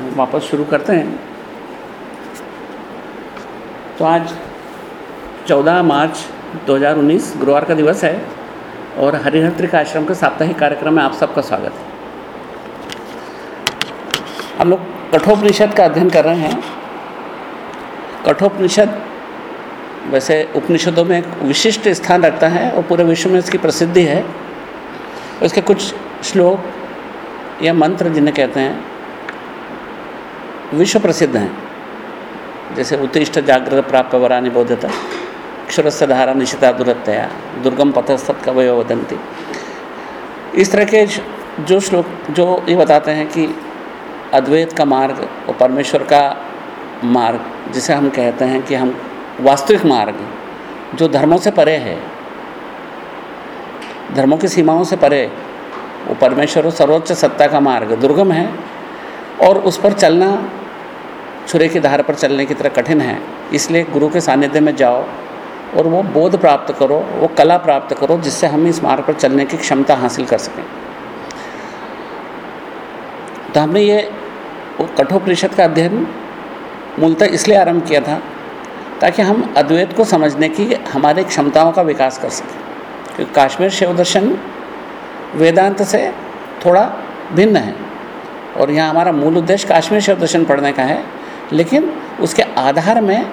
वापस शुरू करते हैं। तो आज 14 मार्च 2019 गुरुवार का दिवस है और हरिहर आश्रम के साप्ताहिक कार्यक्रम में आप सबका स्वागत है। हम लोग कठोपनिषद का अध्ययन कर रहे हैं। कठोपनिषद वैसे उपनिषदों में एक विशिष्ट स्थान रखता है और पूरे विश्व में इसकी प्रसिद्धि है। उसके कुछ श्लोक या मंत्र जिन्हें कहते हैं विश्व प्रसिद्ध हैं। जैसे उत्तिष्ठ जागृत प्राप्त वरानी बोधता क्षरस्य धारा निशिता दुरतया दुर्गम पथस्तत कवय वदंती इस तरह के जो श्लोक, जो ये बताते हैं कि अद्वैत का मार्ग और परमेश्वर का मार्ग, जिसे हम कहते हैं कि हम वास्तविक मार्ग, जो धर्मों से परे है, धर्मों की सीमाओं से परे, वो परमेश्वर और सर्वोच्च सत्ता का मार्ग, दुर्गम है और उस पर चलना छुरे की धार पर चलने की तरह कठिन है। इसलिए गुरु के सानिध्य में जाओ और वो बोध प्राप्त करो, वो कला प्राप्त करो, जिससे हम इस मार्ग पर चलने की क्षमता हासिल कर सकें। तो हमने ये कठोपनिषद का अध्ययन मूलतः इसलिए आरंभ किया था ताकि हम अद्वैत को समझने की हमारी क्षमताओं का विकास कर सकें। क्योंकि काश्मीर शिव दर्शन वेदांत से थोड़ा भिन्न है। और यहाँ हमारा मूल उद्देश्य काश्मीर शिव दर्शन पढ़ने का है, लेकिन उसके आधार में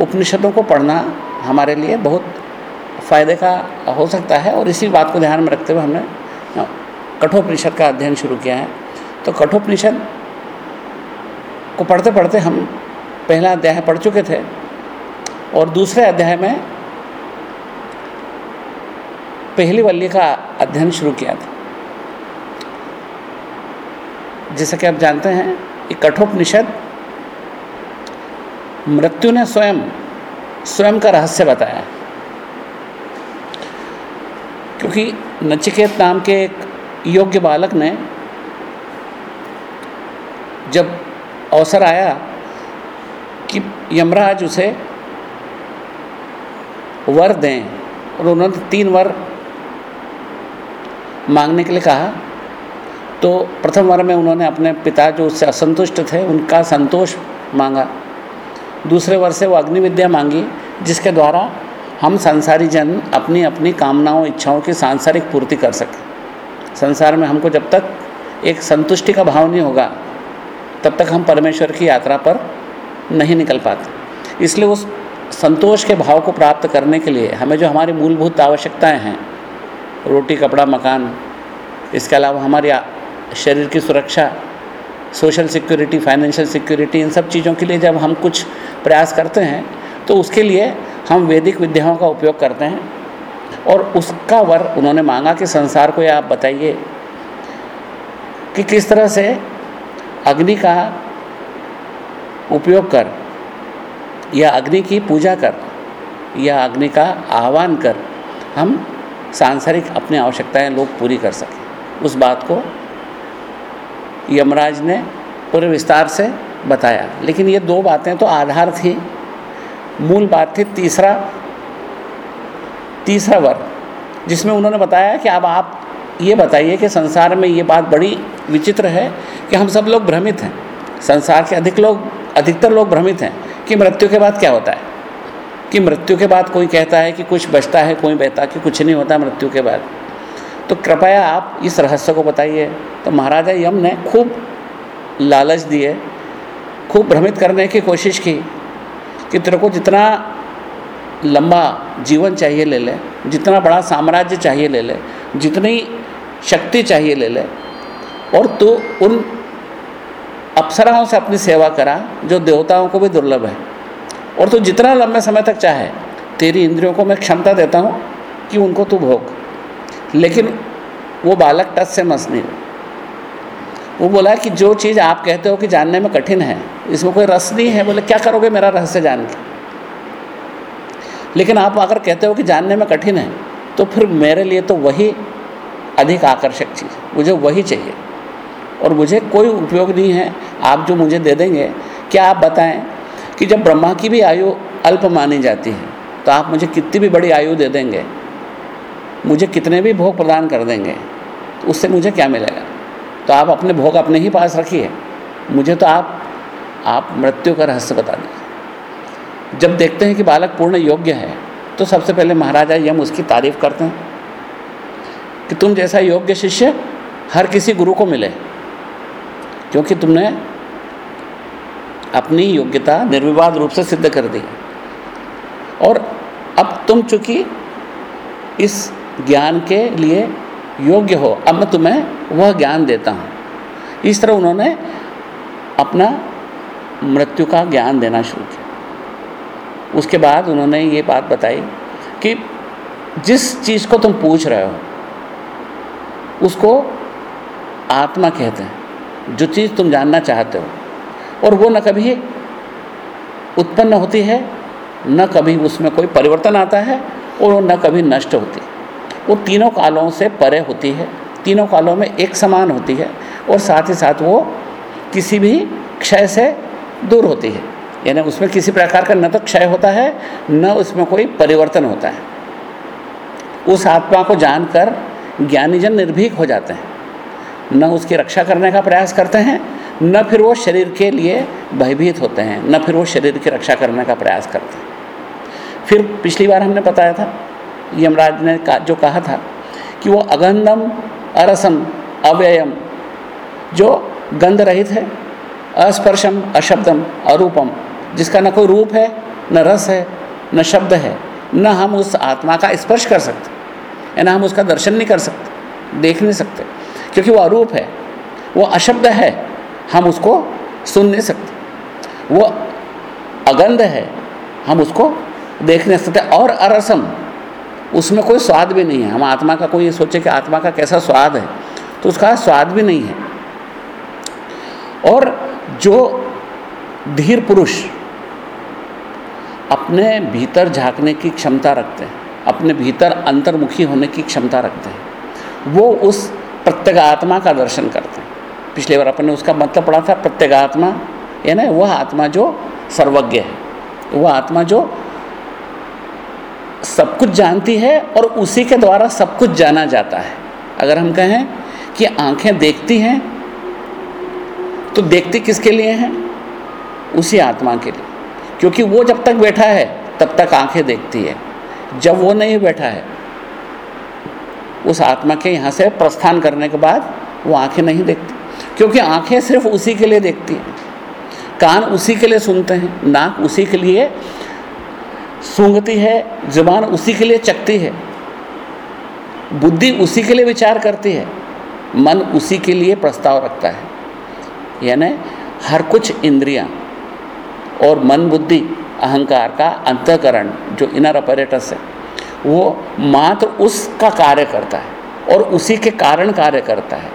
उपनिषदों को पढ़ना हमारे लिए बहुत फ़ायदे का हो सकता है और इसी बात को ध्यान में रखते हुए हमने कठोपनिषद का अध्ययन शुरू किया है। तो कठोपनिषद को पढ़ते पढ़ते हम पहला अध्याय पढ़ चुके थे और दूसरे अध्याय में पहली वल्ली का अध्ययन शुरू किया था। जैसा कि आप जानते हैं कि कठोपनिषद, मृत्यु ने स्वयं स्वयं का रहस्य बताया। क्योंकि नचिकेत नाम के एक योग्य बालक ने, जब अवसर आया कि यमराज उसे वर दें, और उन्होंने तीन वर मांगने के लिए कहा तो प्रथम वर में उन्होंने अपने पिता जो उससे असंतुष्ट थे, उनका संतोष मांगा। दूसरे वर्ष से वो अग्नि विद्या मांगी, जिसके द्वारा हम संसारी जन अपनी अपनी कामनाओं, इच्छाओं की सांसारिक पूर्ति कर सकें। संसार में हमको जब तक एक संतुष्टि का भाव नहीं होगा, तब तक हम परमेश्वर की यात्रा पर नहीं निकल पाते। इसलिए उस संतोष के भाव को प्राप्त करने के लिए हमें जो हमारी मूलभूत आवश्यकताएँ हैं, रोटी, कपड़ा, मकान, इसके अलावा हमारी शरीर की सुरक्षा सोशल सिक्योरिटी फाइनेंशियल सिक्योरिटी इन सब चीज़ों के लिए जब हम कुछ प्रयास करते हैं तो उसके लिए हम वैदिक विद्याओं का उपयोग करते हैं। और उसका वर उन्होंने मांगा कि संसार को ये आप बताइए कि किस तरह से अग्नि का उपयोग कर, या अग्नि की पूजा कर, या अग्नि का आह्वान कर, हम सांसारिक अपनी आवश्यकताएँ लोग पूरी कर सकें। उस बात को यमराज ने पूरे विस्तार से बताया। लेकिन ये दो बातें तो आधार थी। मूल बात थी तीसरा तीसरा वर्ग, जिसमें उन्होंने बताया कि अब आप ये बताइए कि संसार में ये बात बड़ी विचित्र है कि हम सब लोग भ्रमित हैं। संसार के अधिक लोग, अधिकतर लोग भ्रमित हैं कि मृत्यु के बाद क्या होता है। कि मृत्यु के बाद कोई कहता है कि कुछ बचता है, कोई बहता कि कुछ नहीं होता मृत्यु के बाद। तो कृपया आप इस रहस्य को बताइए। तो महाराजा यम ने खूब लालच दिए, खूब भ्रमित करने की कोशिश की कि तेरे को जितना लंबा जीवन चाहिए ले ले, जितना बड़ा साम्राज्य चाहिए ले ले, जितनी शक्ति चाहिए ले ले, और तू उन अप्सराओं से अपनी सेवा करा, जो देवताओं को भी दुर्लभ है। और तू जितना लंबे समय तक चाहे, तेरी इंद्रियों को मैं क्षमता देता हूँ कि उनको तू भोग। लेकिन वो बालक टच से मस नहीं। वो बोला कि जो चीज़ आप कहते हो कि जानने में कठिन है, इसमें कोई रस नहीं है। बोले, क्या करोगे मेरा रहस्य जान के? लेकिन आप अगर कहते हो कि जानने में कठिन है तो फिर मेरे लिए तो वही अधिक आकर्षक चीज़ मुझे वही चाहिए। और मुझे कोई उपयोग नहीं है। आप जो मुझे दे देंगे, क्या आप बताएँ कि जब ब्रह्मा की भी आयु अल्प मानी जाती है तो आप मुझे कितनी भी बड़ी आयु दे देंगे मुझे कितने भी भोग प्रदान कर देंगे तो उससे मुझे क्या मिलेगा? तो आप अपने भोग अपने ही पास रखिए। मुझे तो आप आप मृत्यु का रहस्य बता दीजिए। जब देखते हैं कि बालक पूर्ण योग्य है तो सबसे पहले महाराजा यम उसकी तारीफ़ करते हैं कि तुम जैसा योग्य शिष्य हर किसी गुरु को मिले, क्योंकि तुमने अपनी योग्यता निर्विवाद रूप से सिद्ध कर दी। और अब तुम चूँकि इस ज्ञान के लिए योग्य हो, अब मैं तुम्हें वह ज्ञान देता हूँ। इस तरह उन्होंने अपना मृत्यु का ज्ञान देना शुरू किया। उसके बाद उन्होंने ये बात बताई कि जिस चीज़ को तुम पूछ रहे हो, उसको आत्मा कहते हैं, जो चीज़ तुम जानना चाहते हो। और वो न कभी उत्पन्न होती है, न कभी उसमें कोई परिवर्तन आता है और वो न कभी नष्ट होती वो तीनों कालों से परे होती है, तीनों कालों में एक समान होती है और साथ ही साथ वो किसी भी क्षय से दूर होती है। यानी उसमें किसी प्रकार का न तो क्षय होता है, न उसमें कोई परिवर्तन होता है। उस आत्मा को जानकर ज्ञानीजन निर्भीक हो जाते हैं। न उसकी रक्षा करने का प्रयास करते हैं, न फिर वो शरीर के लिए भयभीत होते हैं, न फिर वो शरीर की रक्षा करने का प्रयास करते हैं। फिर पिछली बार हमने बताया था यमराज ने जो कहा था कि वो अगंधम अरसम अव्ययम, जो गंध रहित है, अस्पर्शम अशब्दम अरूपम, जिसका न कोई रूप है, न रस है, न शब्द है, न हम उस आत्मा का स्पर्श कर सकते या न हम उसका दर्शन नहीं कर सकते, देख नहीं सकते, क्योंकि वो अरूप है, वो अशब्द है, हम उसको सुन नहीं सकते, वो अगंध है, हम उसको देख नहीं सकते, और अरसम उसमें कोई स्वाद भी नहीं है। हम आत्मा का कोई ये सोचे कि आत्मा का कैसा स्वाद है तो उसका स्वाद भी नहीं है। और जो धीर पुरुष अपने भीतर झांकने की क्षमता रखते हैं, अपने भीतर अंतर्मुखी होने की क्षमता रखते हैं, वो उस प्रत्यगात्मा का दर्शन करते हैं। पिछले बार अपन उसका मतलब पढ़ा था, प्रत्येगात्मा, यानी वह आत्मा जो सर्वज्ञ है, वह आत्मा जो सब कुछ जानती है और उसी के द्वारा सब कुछ जाना जाता है। अगर हम कहें कि आँखें देखती हैं तो देखती किसके लिए हैं? उसी आत्मा के लिए। क्योंकि वो जब तक बैठा है, तब तक आँखें देखती है। जब वो नहीं बैठा है, उस आत्मा के यहाँ से प्रस्थान करने के बाद वो आँखें नहीं देखती। क्योंकि आँखें सिर्फ़ उसी के लिए देखती हैं। कान उसी के लिए सुनते हैं, नाक उसी के लिए सूंघती है, ज़ुबान उसी के लिए चकती है, बुद्धि उसी के लिए विचार करती है, मन उसी के लिए प्रस्ताव रखता है। यानी हर कुछ इंद्रियाँ और मन बुद्धि अहंकार का अंतकरण जो इनर अपरेटस है, वो मात्र उसका कार्य करता है और उसी के कारण कार्य करता है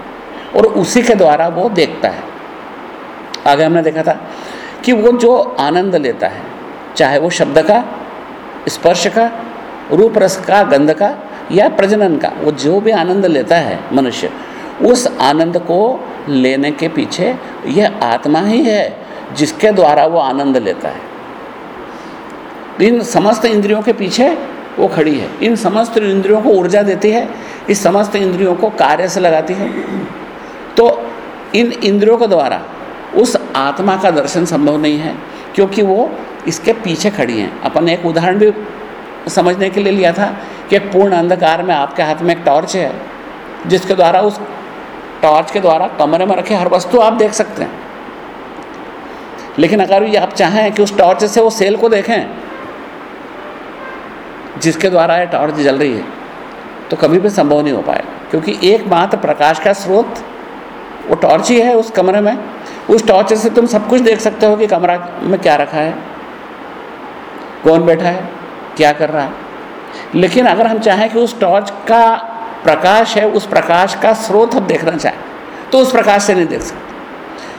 और उसी के द्वारा वो देखता है। आगे हमने देखा था कि वो जो आनंद लेता है, चाहे वो शब्द का स्पर्श का रूप रस का गंध का या प्रजनन का वो जो भी आनंद लेता है मनुष्य, उस आनंद को लेने के पीछे यह आत्मा ही है जिसके द्वारा वो आनंद लेता है। इन समस्त इंद्रियों के पीछे वो खड़ी है। इन समस्त इंद्रियों को ऊर्जा देती है, इस समस्त इंद्रियों को कार्य से लगाती है। तो इन इंद्रियों के द्वारा उस आत्मा का दर्शन संभव नहीं है। क्योंकि वो इसके पीछे खड़ी हैं। अपन एक उदाहरण भी समझने के लिए लिया था कि पूर्ण अंधकार में आपके हाथ में एक टॉर्च है, जिसके द्वारा उस टॉर्च के द्वारा कमरे में रखे हर वस्तु आप देख सकते हैं। लेकिन अगर ये आप चाहें कि उस टॉर्च से वो सेल को देखें, जिसके द्वारा ये टॉर्च जल रही है तो कभी भी संभव नहीं हो पाएगा, क्योंकि एकमात्र प्रकाश का स्रोत वो टॉर्च ही है उस कमरे में। उस टॉर्च से तुम सब कुछ देख सकते हो कि कमरा में क्या रखा है, कौन बैठा है, क्या कर रहा है। लेकिन अगर हम चाहें कि उस टॉर्च का प्रकाश है, उस प्रकाश का स्रोत हम देखना चाहें तो उस प्रकाश से नहीं देख सकते।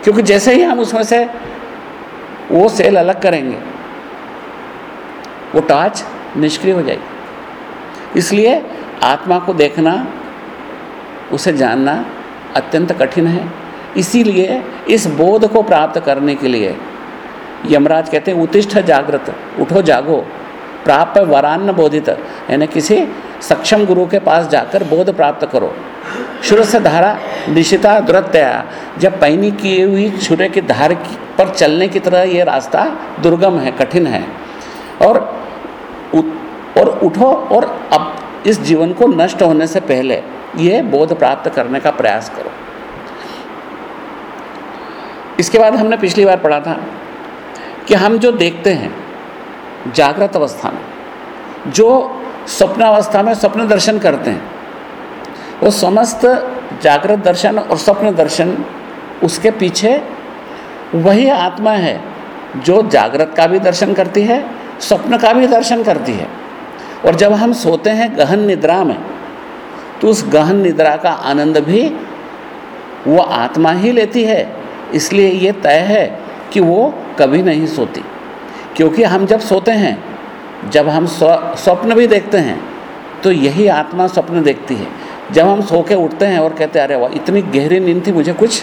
क्योंकि जैसे ही हम उसमें से वो सेल अलग करेंगे, वो टॉर्च निष्क्रिय हो जाएगी। इसलिए आत्मा को देखना, उसे जानना अत्यंत कठिन है। इसीलिए इस बोध को प्राप्त करने के लिए यमराज कहते हैं, उत्तिष्ठ जागृत, उठो, जागो। प्राप्त वरान्न बोधित। यानी किसी सक्षम गुरु के पास जाकर बोध प्राप्त करो। शुरू से धारा निशिता दुरत्या जब पैनी किए हुई सूर्य की धार पर चलने की तरह ये रास्ता दुर्गम है, कठिन है। और और उठो और अब इस जीवन को नष्ट होने से पहले ये बोध प्राप्त करने का प्रयास करो। इसके बाद हमने पिछली बार पढ़ा था कि हम जो देखते हैं जागृत अवस्था में, जो स्वप्नावस्था में स्वप्न दर्शन करते हैं, वो समस्त जागृत दर्शन और स्वप्न दर्शन उसके पीछे वही आत्मा है जो जागृत का भी दर्शन करती है, स्वप्न का भी दर्शन करती है। और जब हम सोते हैं गहन निद्रा में तो उस गहन निद्रा का आनंद भी वो आत्मा ही लेती है। इसलिए ये तय है कि वो कभी नहीं सोती। क्योंकि हम जब सोते हैं, जब हम स्वप्न भी देखते हैं तो यही आत्मा स्वप्न देखती है। जब हम सो के उठते हैं और कहते अरे वाह, इतनी गहरी नींद थी, मुझे कुछ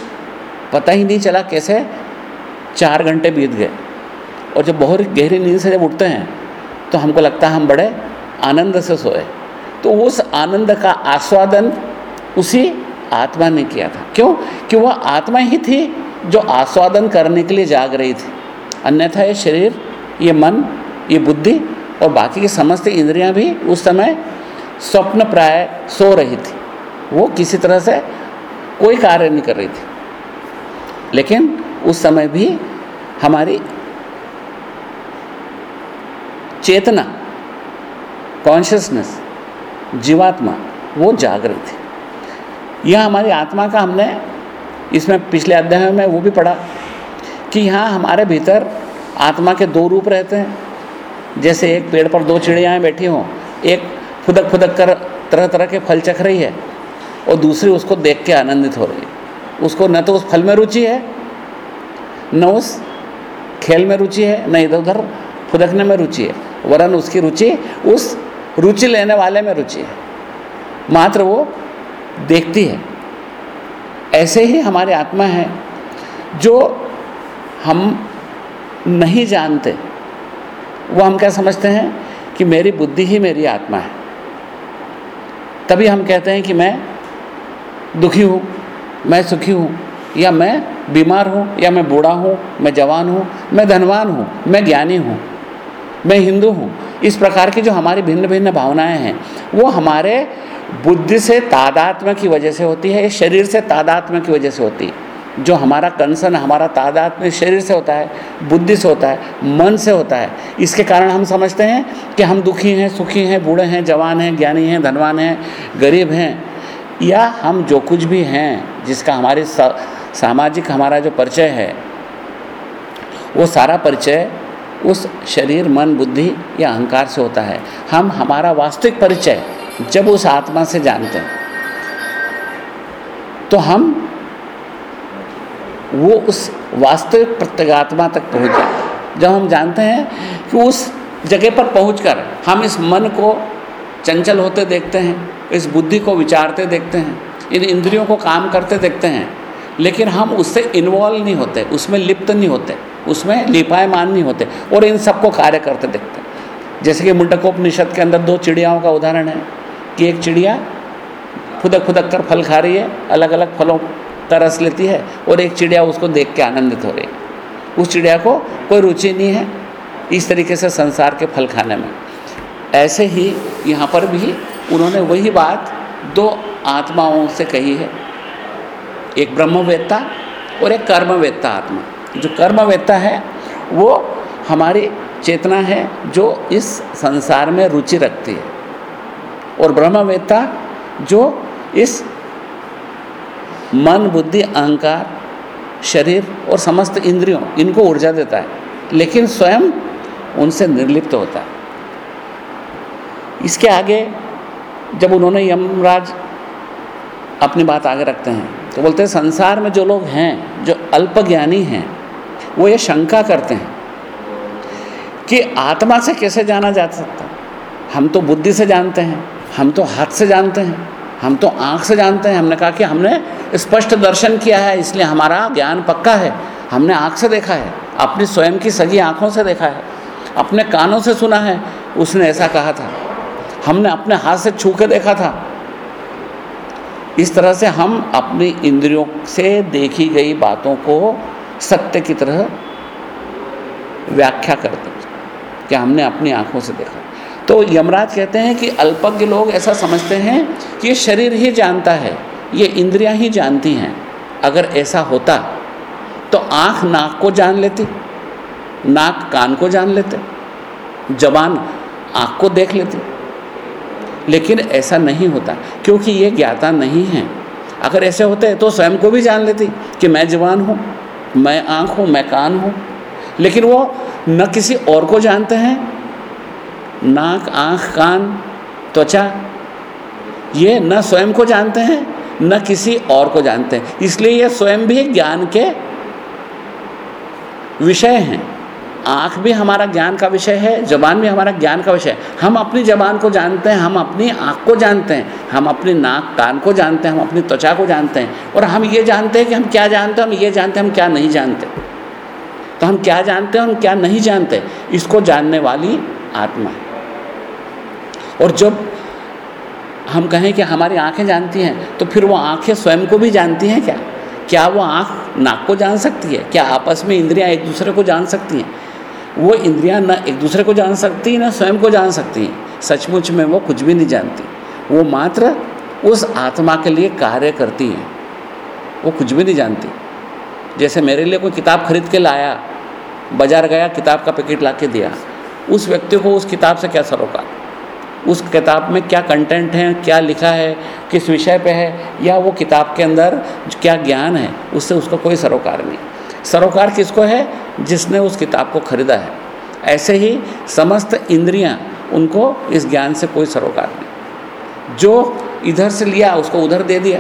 पता ही नहीं चला कैसे चार घंटे बीत गए। और जब बहुत गहरी नींद से जब उठते हैं तो हमको लगता है हम बड़े आनंद से सोए। तो उस आनंद का आस्वादन उसी आत्मा ने किया था। क्यों? कि वह आत्मा ही थी जो आस्वादन करने के लिए जाग रही थी। अन्यथा ये शरीर, ये मन, ये बुद्धि और बाकी की समस्त इंद्रियाँ भी उस समय स्वप्न प्राय सो रही थी। वो किसी तरह से कोई कार्य नहीं कर रही थी। लेकिन उस समय भी हमारी चेतना कॉन्शियसनेस जीवात्मा, वो जाग रही थी। यह हमारी आत्मा का हमने इसमें पिछले अध्याय में वो भी पढ़ा कि यहाँ हमारे भीतर आत्मा के दो रूप रहते हैं। जैसे एक पेड़ पर दो चिड़ियाँ बैठी हों, एक फुदक फुदक कर तरह तरह के फल चख रही है और दूसरी उसको देख के आनंदित हो रही है। उसको न तो उस फल में रुचि है, न उस खेल में रुचि है, न इधर उधर फुदकने में रुचि है। वरन उसकी रुचि उस रुचि लेने वाले में रुचि है। मात्र वो देखती है। ऐसे ही हमारी आत्मा है, जो हम नहीं जानते, वो हम क्या समझते हैं कि मेरी बुद्धि ही मेरी आत्मा है। तभी हम कहते हैं कि मैं दुखी हूँ, मैं सुखी हूँ, या मैं बीमार हूँ, या मैं बूढ़ा हूँ, मैं जवान हूँ, मैं धनवान हूँ, मैं ज्ञानी हूँ, मैं हिंदू हूँ। इस प्रकार की जो हमारी भिन्न भिन्न भावनाएँ हैं, वो हमारे बुद्धि से तादात्म्य की वजह से होती है शरीर से तादात्म्य की वजह से होती है? जो हमारा कंसन हमारा तादात्म्य शरीर से होता है बुद्धि से होता है मन से होता है इसके कारण हम समझते हैं कि हम दुखी हैं सुखी हैं बूढ़े हैं जवान हैं ज्ञानी हैं धनवान हैं गरीब हैं या हम जो कुछ भी हैं जिसका हमारे सा, सामाजिक हमारा जो परिचय है वो सारा परिचय उस शरीर मन बुद्धि या अहंकार से होता है। हम हमारा वास्तविक परिचय जब उस आत्मा से जानते हैं तो हम वो उस वास्तविक प्रत्यगात्मा तक पहुँच जाते हैं। जब हम जानते हैं कि उस जगह पर पहुंचकर हम इस मन को चंचल होते देखते हैं, इस बुद्धि को विचारते देखते हैं, इन इंद्रियों को काम करते देखते हैं, लेकिन हम उससे इन्वॉल्व नहीं होते, उसमें लिप्त नहीं होते, उसमें लिपायमान नहीं होते और इन सबको कार्य करते देखते हैं। जैसे कि मुंडकोपनिषद के अंदर दो चिड़ियाओं का उदाहरण है। कि एक चिड़िया फुदक फुदक कर फल खा रही है अलग अलग फलों का रस लेती है और एक चिड़िया उसको देख के आनंदित हो रही है। उस चिड़िया को कोई रुचि नहीं है इस तरीके से संसार के फल खाने में। ऐसे ही यहाँ पर भी उन्होंने वही बात दो आत्माओं से कही है। एक ब्रह्मवेत्ता और एक कर्मवेत्ता आत्मा। जो कर्मवेत्ता है, वो हमारी चेतना है जो इस संसार में रुचि रखती है। और ब्रह्मवेत्ता जो इस मन, बुद्धि, अहंकार, शरीर और समस्त इंद्रियों, इनको ऊर्जा देता है, लेकिन स्वयं उनसे निर्लिप्त होता है। इसके आगे जब उन्होंने यमराज अपनी बात आगे रखते हैं तो बोलते हैं, संसार में जो लोग हैं, जो अल्पज्ञानी हैं, वो ये शंका करते हैं कि आत्मा से कैसे जाना जा सकता हम तो बुद्धि से जानते हैं। हम तो हाथ से जानते हैं, हम तो आँख से जानते हैं। हमने कहा कि हमने स्पष्ट दर्शन किया है, इसलिए हमारा ज्ञान पक्का है। हमने आँख से देखा है, अपनी स्वयं की सगी आँखों से देखा है, अपने कानों से सुना है, उसने ऐसा कहा था। हमने अपने हाथ से छू के देखा था। इस तरह से हम अपनी इंद्रियों से देखी गई बातों को सत्य की तरह व्याख्या करते हैं, कि हमने अपनी आँखों से देखा। तो यमराज कहते हैं कि अल्पज्ञ लोग ऐसा समझते हैं कि ये शरीर ही जानता है, ये इंद्रियाँ ही जानती हैं। अगर ऐसा होता तो आँख नाक को जान लेती, नाक कान को जान लेते, जबान आँख को देख लेती। लेकिन ऐसा नहीं होता, क्योंकि ये ज्ञाता नहीं है। अगर ऐसे होते तो स्वयं को भी जान लेती कि मैं जवान हूँ, मैं आँख हूँ, मैं कान हूँ। लेकिन वो न किसी और को जानते हैं नाक, आँख, कान, त्वचा, ये न स्वयं को जानते हैं, न किसी और को जानते हैं। इसलिए ये स्वयं भी ज्ञान के विषय हैं। आँख भी हमारा ज्ञान का विषय है, जबान भी हमारा ज्ञान का विषय है। हम अपनी जबान को जानते हैं, हम अपनी आँख को जानते हैं, हम अपनी नाक, कान को जानते हैं, हम अपनी त्वचा को जानते हैं। और हम ये जानते हैं कि हम क्या जानते हैं, हम ये जानते हैं, हम क्या नहीं जानते। तो हम क्या जानते हैं, हम क्या नहीं जानते, इसको जानने वाली आत्मा है। और जब हम कहें कि हमारी आँखें जानती हैं तो फिर वो आँखें स्वयं को भी जानती हैं क्या? क्या वो आँख नाक को जान सकती है? क्या आपस में इंद्रियाँ एक दूसरे को जान सकती हैं? वो इंद्रियाँ न एक दूसरे को जान सकती न स्वयं को जान सकती हैं। सचमुच में वो कुछ भी नहीं जानती। वो मात्र उस आत्मा के लिए कार्य करती हैं। वो कुछ भी नहीं जानती। जैसे मेरे लिए कोई किताब खरीद के लाया, बाज़ार गया, किताब का पैकेट ला के दिया, उस व्यक्ति को उस किताब से क्या सरोकार? उस किताब में क्या कंटेंट है, क्या लिखा है, किस विषय पे है, या वो किताब के अंदर क्या ज्ञान है, उससे उसका कोई सरोकार नहीं। सरोकार किसको है? जिसने उस किताब को खरीदा है। ऐसे ही समस्त इंद्रियाँ, उनको इस ज्ञान से कोई सरोकार नहीं। जो इधर से लिया, उसको उधर दे दिया।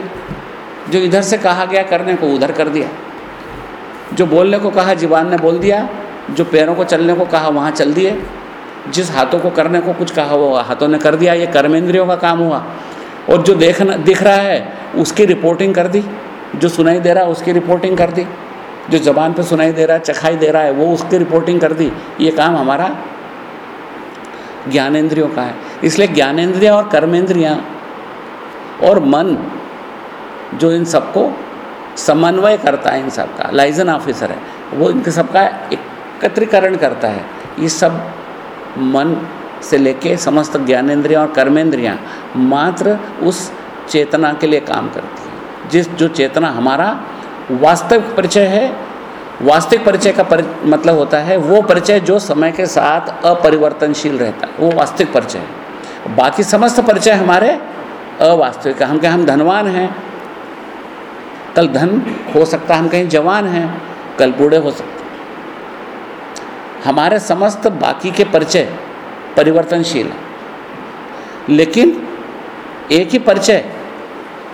जो इधर से कहा गया करने को, उधर कर दिया। जो बोलने को कहा, जीवान ने बोल दिया। जो पैरों को चलने को कहा, वहाँ चल दिए। जिस हाथों को करने को कुछ कहा वो हाथों ने कर दिया, ये कर्मेंद्रियों का काम हुआ। और जो देखना, दिख रहा है, उसकी रिपोर्टिंग कर दी। जो सुनाई दे रहा है उसकी रिपोर्टिंग कर दी। जो जबान पे सुनाई दे रहा है चखाई दे रहा है, वो उसकी रिपोर्टिंग कर दी। ये काम हमारा ज्ञानेंद्रियों का है। इसलिए ज्ञानेंद्रियाँ और कर्मेंद्रियाँ और मन जो इन सबको समन्वय करता है, इन सब का लाइजन ऑफिसर है, वो इनके सबका एकत्रीकरण करता है। ये सब मन से लेके समस्त ज्ञानेंद्रियाँ और कर्मेंद्रियाँ मात्र उस चेतना के लिए काम करती हैं। जिस जो चेतना हमारा वास्तविक परिचय है वास्तविक परिचय का परि, मतलब होता है वो परिचय जो समय के साथ अपरिवर्तनशील रहता है वो वास्तविक परिचय है। बाकी समस्त परिचय हमारे अवास्तविक हम कहें हम धनवान हैं। कल धन हो सकता है हम कहीं जवान हैं। कल बूढ़े हो सकते हमारे समस्त बाकी के परिचय परिवर्तनशील है। लेकिन एक ही परिचय,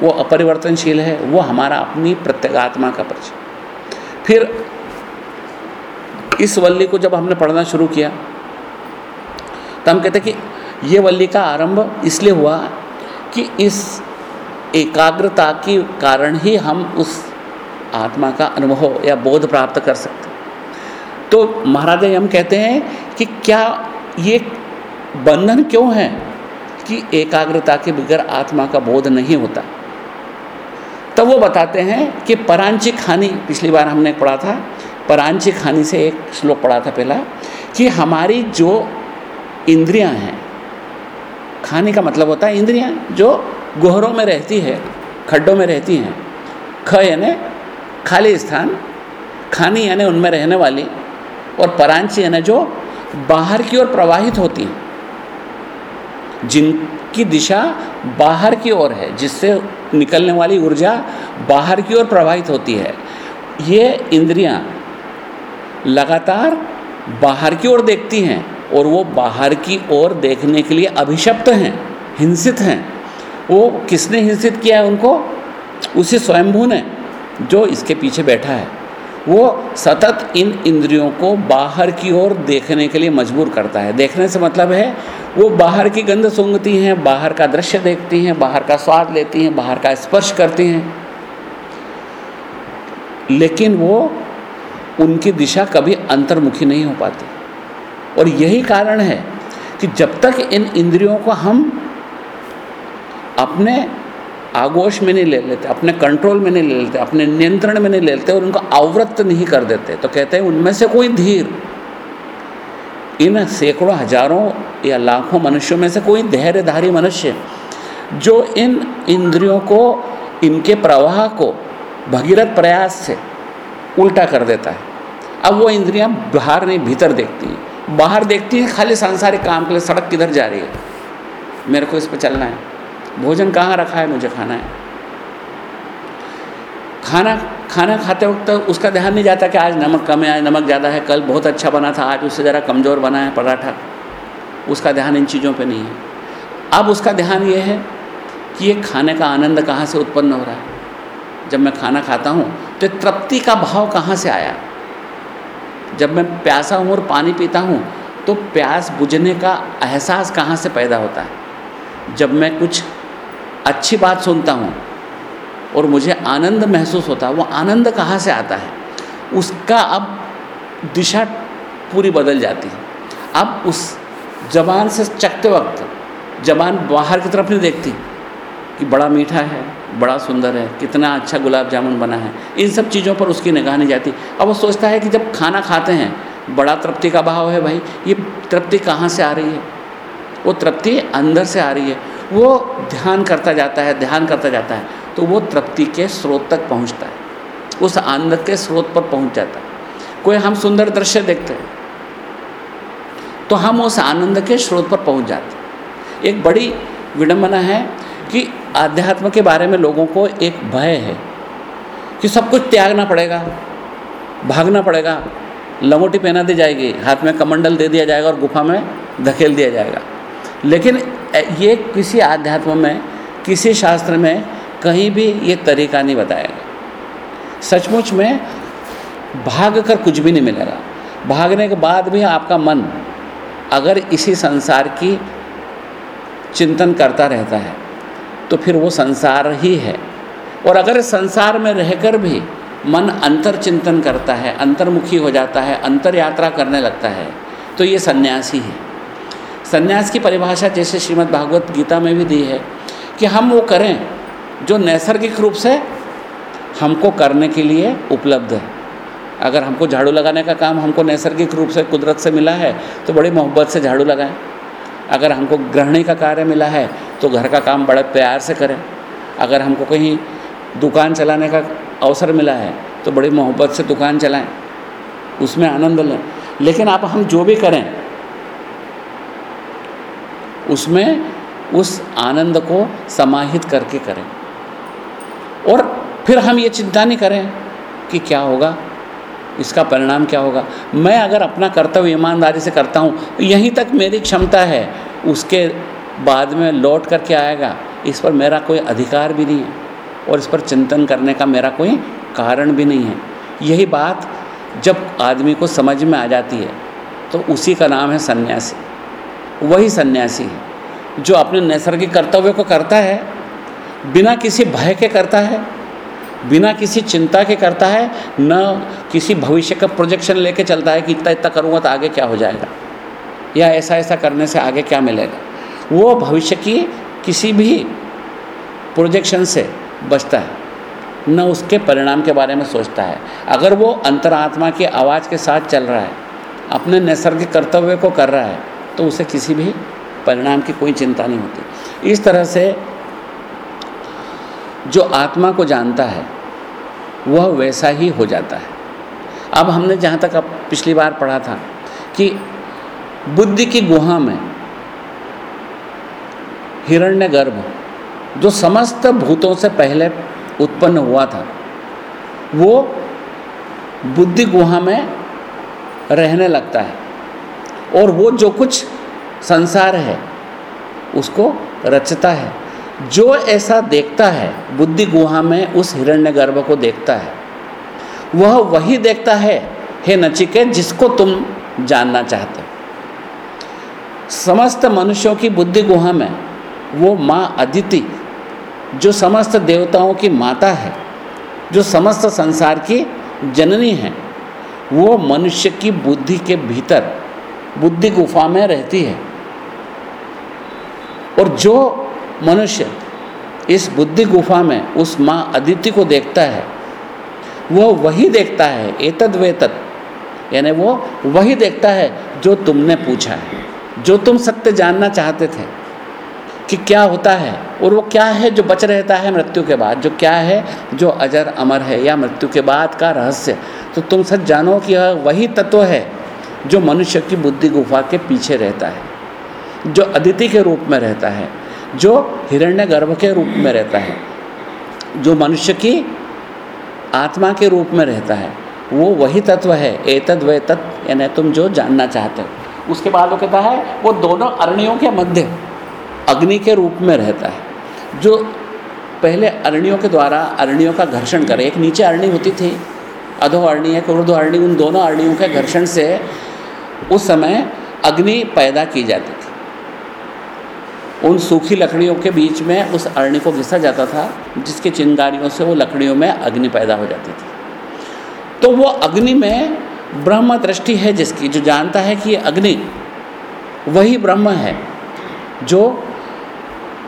वो अपरिवर्तनशील है, वो हमारा अपनी प्रत्यगात्मा का परिचय। फिर इस वल्ली को जब हमने पढ़ना शुरू किया तो हम कहते कि ये वल्ली का आरंभ इसलिए हुआ कि इस एकाग्रता के कारण ही हम उस आत्मा का अनुभव या बोध प्राप्त कर सकते तो महाराजा हम कहते हैं कि क्या ये बंधन क्यों है कि एकाग्रता के बगैर आत्मा का बोध नहीं होता? तब वो बताते हैं कि परांची खानी पिछली बार हमने पढ़ा था परांची खानी से एक श्लोक पढ़ा था पहला, कि हमारी जो इंद्रियाँ हैं, खाने का मतलब होता है इंद्रियाँ जो गोहरों में रहती है, खड्डों में रहती हैं, ख यानी खाली स्थान, खानी यानी उनमें रहने वाली और परांची यानी जो बाहर की ओर प्रवाहित होती हैं। जिनकी दिशा बाहर की ओर है, जिससे निकलने वाली ऊर्जा बाहर की ओर प्रवाहित होती है। ये इंद्रियाँ लगातार बाहर की ओर देखती हैं और वो बाहर की ओर देखने के लिए अभिशप्त हैं, हिंसित हैं। वो किसने हिंसित किया है उनको? उसी स्वयंभू ने, जो इसके पीछे बैठा है। वो सतत इन इंद्रियों को बाहर की ओर देखने के लिए मजबूर करता है। देखने से मतलब है, वो बाहर की गंध सूंघती हैं, बाहर का दृश्य देखती हैं, बाहर का स्वाद लेती हैं, बाहर का स्पर्श करती हैं। लेकिन वो उनकी दिशा कभी अंतर्मुखी नहीं हो पाती। और यही कारण है कि जब तक इन इंद्रियों को हम अपने आगोश में नहीं ले लेते, अपने कंट्रोल में नहीं ले लेते, अपने नियंत्रण में नहीं ले लेते और उनको आवृत्त नहीं कर देते। तो कहते हैं, उनमें से कोई धीर। इन सैकड़ों, हज़ारों या लाखों मनुष्यों में से कोई धैर्यधारी मनुष्य, जो इन इंद्रियों को, इनके प्रवाह को भगीरथ प्रयास से उल्टा कर देता है। अब वो इंद्रियाँ बाहर नहीं, भीतर देखती बाहर देखती हैं, खाली सांसारिक काम के लिए सड़क किधर जा रही है? मेरे को इस पर चलना है। भोजन कहाँ रखा है मुझे खाना है? खाना खाना खाते वक्त तो उसका ध्यान नहीं जाता कि आज नमक कम है, आज नमक ज़्यादा है, कल बहुत अच्छा बना था, आज उससे ज़रा कमज़ोर बना है पराठा। उसका ध्यान इन चीज़ों पे नहीं है। अब उसका ध्यान ये है कि ये खाने का आनंद कहाँ से उत्पन्न हो रहा है? जब मैं खाना खाता हूँ तो तृप्ति का भाव कहाँ से आया? जब मैं प्यासा हूँ और पानी पीता हूँ तो प्यास बुझने का एहसास कहाँ से पैदा होता है? जब मैं कुछ अच्छी बात सुनता हूँ और मुझे आनंद महसूस होता है, वो आनंद कहाँ से आता है? उसका अब दिशा पूरी बदल जाती है। अब उस जबान से चखते वक्त, जबान बाहर की तरफ़ नहीं देखती कि बड़ा मीठा है, बड़ा सुंदर है, कितना अच्छा गुलाब जामुन बना है। इन सब चीज़ों पर उसकी निगाह नहीं जाती। अब वो सोचता है कि जब खाना खाते हैं, बड़ा तृप्ति का भाव है भाई, ये तृप्ति कहाँ से आ रही है? वो तृप्ति अंदर से आ रही है। वो ध्यान करता जाता है, ध्यान करता जाता है तो वो तृप्ति के स्रोत तक पहुँचता है। उस आनंद के स्रोत पर पहुँच जाता है। कोई हम सुंदर दृश्य देखते हैं तो हम उस आनंद के स्रोत पर पहुँच जाते हैं। एक बड़ी विडंबना है कि आध्यात्म के बारे में लोगों को एक भय है कि सब कुछ त्यागना पड़ेगा, भागना पड़ेगा, लंगोटी पहना दी जाएगी, हाथ में कमंडल दे दिया जाएगा और गुफा में धकेल दिया जाएगा। लेकिन ये किसी आध्यात्म में, किसी शास्त्र में कहीं भी ये तरीका नहीं बताया गया। सचमुच में भाग कर कुछ भी नहीं मिलेगा। भागने के बाद भी आपका मन अगर इसी संसार की चिंतन करता रहता है तो फिर वो संसार ही है। और अगर संसार में रहकर भी मन अंतर चिंतन करता है, अंतर्मुखी हो जाता है, अंतर यात्रा करने लगता है तो ये सन्यासी है। सन्यास की परिभाषा जैसे श्रीमद् भागवत गीता में भी दी है कि हम वो करें जो नैसर्गिक रूप से हमको करने के लिए उपलब्ध है। अगर हमको झाड़ू लगाने का काम हमको नैसर्गिक रूप से कुदरत से मिला है तो बड़ी मोहब्बत से झाड़ू लगाएँ। अगर हमको गृहिणी का कार्य मिला है तो घर का काम बड़े प्यार से करें। अगर हमको कहीं दुकान चलाने का अवसर मिला है तो बड़ी मोहब्बत से दुकान चलाएँ। उसमें आनंद लें। लेकिन आप हम जो भी करें उसमें उस आनंद को समाहित करके करें। और फिर हम ये चिंता नहीं करें कि क्या होगा, इसका परिणाम क्या होगा। मैं अगर अपना कर्तव्य ईमानदारी से करता हूँ, यहीं तक मेरी क्षमता है, उसके बाद में लौट करके आएगा, इस पर मेरा कोई अधिकार भी नहीं है और इस पर चिंतन करने का मेरा कोई कारण भी नहीं है। यही बात जब आदमी को समझ में आ जाती है तो उसी का नाम है सन्यासी। वही सन्यासी है, जो अपने नैसर्गिक कर्तव्य को करता है, बिना किसी भय के करता है, बिना किसी चिंता के करता है, न किसी भविष्य का प्रोजेक्शन लेके चलता है कि इतना इतना करूँगा तो आगे क्या हो जाएगा, या ऐसा ऐसा करने से आगे क्या मिलेगा। वो भविष्य की किसी भी प्रोजेक्शन से बचता है, न उसके परिणाम के बारे में सोचता है। अगर वो अंतरात्मा की आवाज़ के साथ चल रहा है, अपने नैसर्गिक कर्तव्य को कर रहा है तो उसे किसी भी परिणाम की कोई चिंता नहीं होती। इस तरह से जो आत्मा को जानता है, वह वैसा ही हो जाता है। अब हमने जहाँ तक अब पिछली बार पढ़ा था कि बुद्धि की गुहा में हिरण्य गर्भ जो समस्त भूतों से पहले उत्पन्न हुआ था, वो बुद्धि गुहा में रहने लगता है। और वो जो कुछ संसार है, उसको रचता है। जो ऐसा देखता है, बुद्धि गुहा में उस हिरण्य गर्भ को देखता है, वह वही देखता है, हे नचिके जिसको तुम जानना चाहते हो। समस्त मनुष्यों की बुद्धि गुहा में वो माँ अदिति, जो समस्त देवताओं की माता है, जो समस्त संसार की जननी है, वो मनुष्य की बुद्धि के भीतर बुद्धि गुफा में रहती है। और जो मनुष्य इस बुद्धि गुफा में उस माँ अदिति को देखता है, वो वही देखता है, एतद वेतद। यानी वो वही देखता है जो तुमने पूछा है, जो तुम सत्य जानना चाहते थे कि क्या होता है और वो क्या है जो बच रहता है मृत्यु के बाद, जो क्या है जो अजर अमर है या मृत्यु के बाद का रहस्य। तो तुम सच जानो कि वही तत्व है जो मनुष्य की बुद्धि गुफा के पीछे रहता है, जो अदिति के रूप में रहता है, जो हिरण्य गर्भ के रूप में रहता है, जो मनुष्य की आत्मा के रूप में रहता है, वो वही तत्व है, एतद वे तत्व यानी तुम जो जानना चाहते हो। उसके बाद वो कहता है, वो दोनों अरणियों के मध्य अग्नि के रूप में रहता है, जो पहले अरणियों के द्वारा अरणियों का घर्षण करे, एक नीचे अरणी होती थी अधो अरणी एक उर्दो अरणी उन दोनों अरणियों के घर्षण से उस समय अग्नि पैदा की जाती थी। उन सूखी लकड़ियों के बीच में उस अरणी को घिसा जाता था, जिसके चिंगारियों से वो लकड़ियों में अग्नि पैदा हो जाती थी। तो वो अग्नि में ब्रह्म दृष्टि है जिसकी, जो जानता है कि ये अग्नि, वही ब्रह्म है, जो